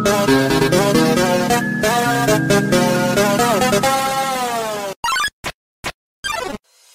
about